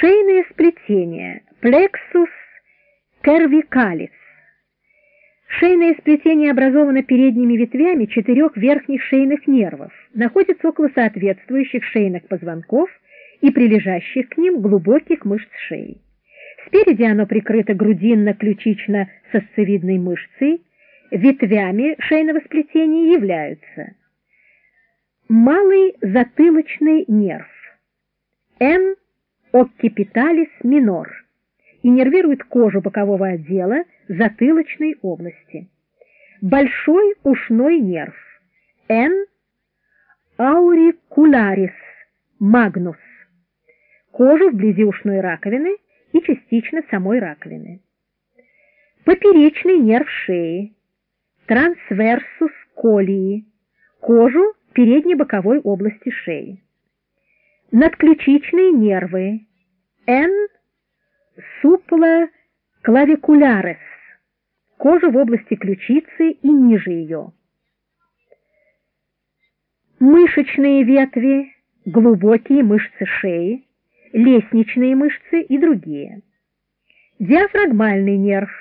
Шейное сплетение, плексус cervicalis. Шейное сплетение образовано передними ветвями четырех верхних шейных нервов, находится около соответствующих шейных позвонков и прилежащих к ним глубоких мышц шеи. Спереди оно прикрыто грудинно-ключично-сосцевидной мышцей, ветвями шейного сплетения являются малый затылочный нерв, Occipitalis minor, иннервирует кожу бокового отдела затылочной области. Большой ушной нерв N. auricularis magnus, кожу вблизи ушной раковины и частично самой раковины. Поперечный нерв шеи трансверсус колии, кожу передней боковой области шеи. Надключичные нервы N. suplaclavicularис, кожа в области ключицы и ниже ее. Мышечные ветви, глубокие мышцы шеи, лестничные мышцы и другие. Диафрагмальный нерв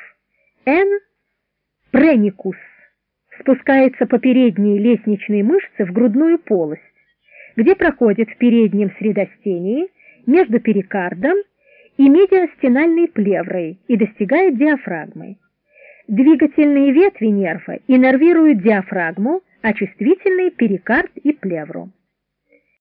N. преникус спускается по передней лестничной мышце в грудную полость, где проходит в переднем средостении между перикардом и медиастинальной плеврой и достигает диафрагмы. Двигательные ветви нерва иннервируют диафрагму, а чувствительные – перикард и плевру.